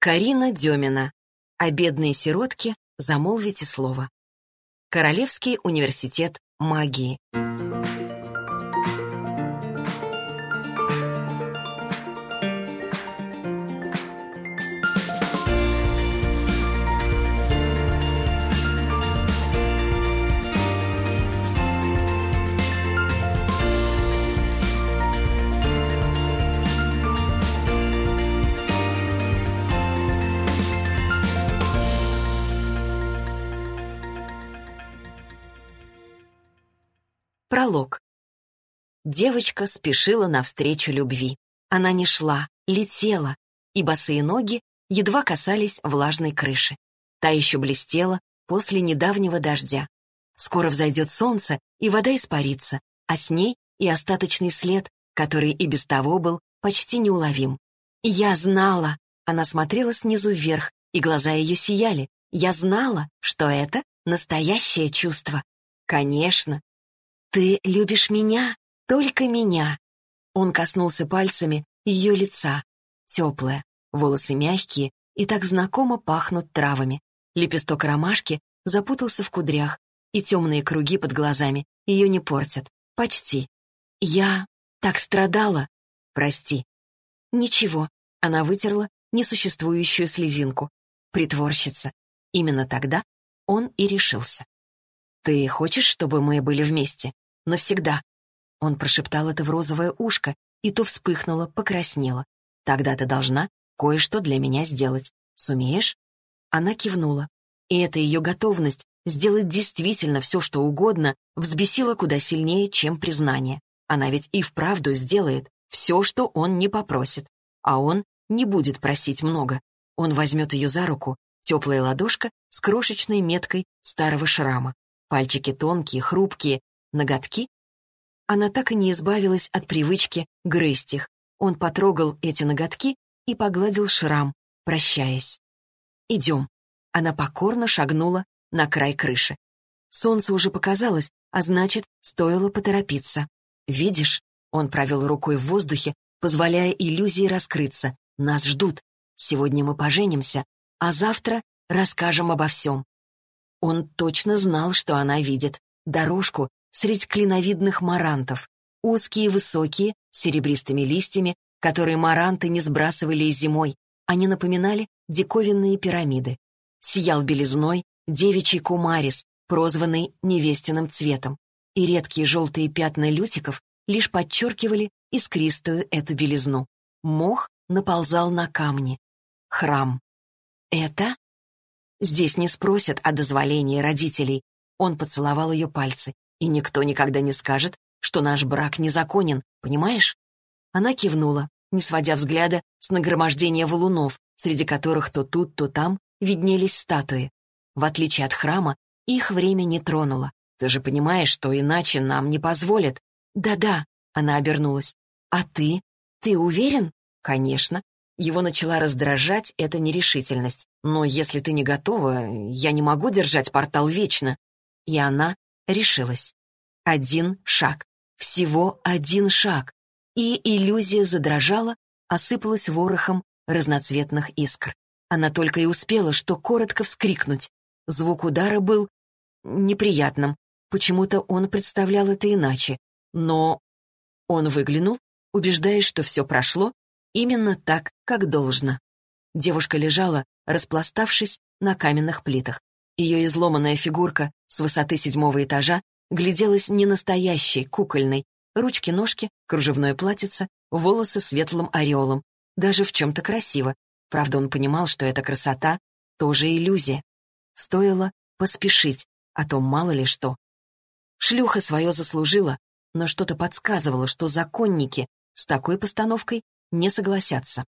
Карина Демина. О бедной сиротке замолвите слово. Королевский университет магии. Пролог. Девочка спешила навстречу любви. Она не шла, летела, и босые ноги едва касались влажной крыши. Та еще блестела после недавнего дождя. Скоро взойдет солнце, и вода испарится, а с ней и остаточный след, который и без того был почти неуловим. «Я знала!» Она смотрела снизу вверх, и глаза ее сияли. «Я знала, что это настоящее чувство!» «Конечно, «Ты любишь меня, только меня!» Он коснулся пальцами ее лица. Теплое, волосы мягкие и так знакомо пахнут травами. Лепесток ромашки запутался в кудрях, и темные круги под глазами ее не портят. Почти. «Я так страдала!» «Прости». «Ничего», — она вытерла несуществующую слезинку. Притворщица. Именно тогда он и решился. «Ты хочешь, чтобы мы были вместе? Навсегда?» Он прошептал это в розовое ушко, и то вспыхнуло, покраснело. «Тогда ты должна кое-что для меня сделать. Сумеешь?» Она кивнула. И эта ее готовность сделать действительно все, что угодно, взбесила куда сильнее, чем признание. Она ведь и вправду сделает все, что он не попросит. А он не будет просить много. Он возьмет ее за руку, теплая ладошка с крошечной меткой старого шрама. Пальчики тонкие, хрупкие, ноготки. Она так и не избавилась от привычки грызть их. Он потрогал эти ноготки и погладил шрам, прощаясь. «Идем». Она покорно шагнула на край крыши. Солнце уже показалось, а значит, стоило поторопиться. «Видишь?» — он провел рукой в воздухе, позволяя иллюзии раскрыться. «Нас ждут. Сегодня мы поженимся, а завтра расскажем обо всем. Он точно знал, что она видит. Дорожку среди клиновидных марантов. Узкие и высокие, с серебристыми листьями, которые маранты не сбрасывали и зимой. Они напоминали диковинные пирамиды. Сиял белизной девичий кумарис, прозванный невестиным цветом. И редкие желтые пятна лютиков лишь подчеркивали искристую эту белизну. Мох наползал на камни. Храм. Это Здесь не спросят о дозволении родителей. Он поцеловал ее пальцы. И никто никогда не скажет, что наш брак незаконен, понимаешь? Она кивнула, не сводя взгляда с нагромождения валунов, среди которых то тут, то там виднелись статуи. В отличие от храма, их время не тронуло. Ты же понимаешь, что иначе нам не позволят. Да-да, она обернулась. А ты? Ты уверен? Конечно. Его начала раздражать эта нерешительность. «Но если ты не готова, я не могу держать портал вечно». И она решилась. Один шаг. Всего один шаг. И иллюзия задрожала, осыпалась ворохом разноцветных искр. Она только и успела, что коротко вскрикнуть. Звук удара был неприятным. Почему-то он представлял это иначе. Но он выглянул, убеждаясь, что все прошло, Именно так, как должно. Девушка лежала, распластавшись на каменных плитах. Ее изломанная фигурка с высоты седьмого этажа гляделась не настоящей, кукольной. Ручки-ножки, кружевное платьице, волосы светлым ореолом. Даже в чем-то красиво. Правда, он понимал, что эта красота — тоже иллюзия. Стоило поспешить, а то мало ли что. Шлюха свое заслужила, но что-то подсказывало, что законники с такой постановкой не согласятся.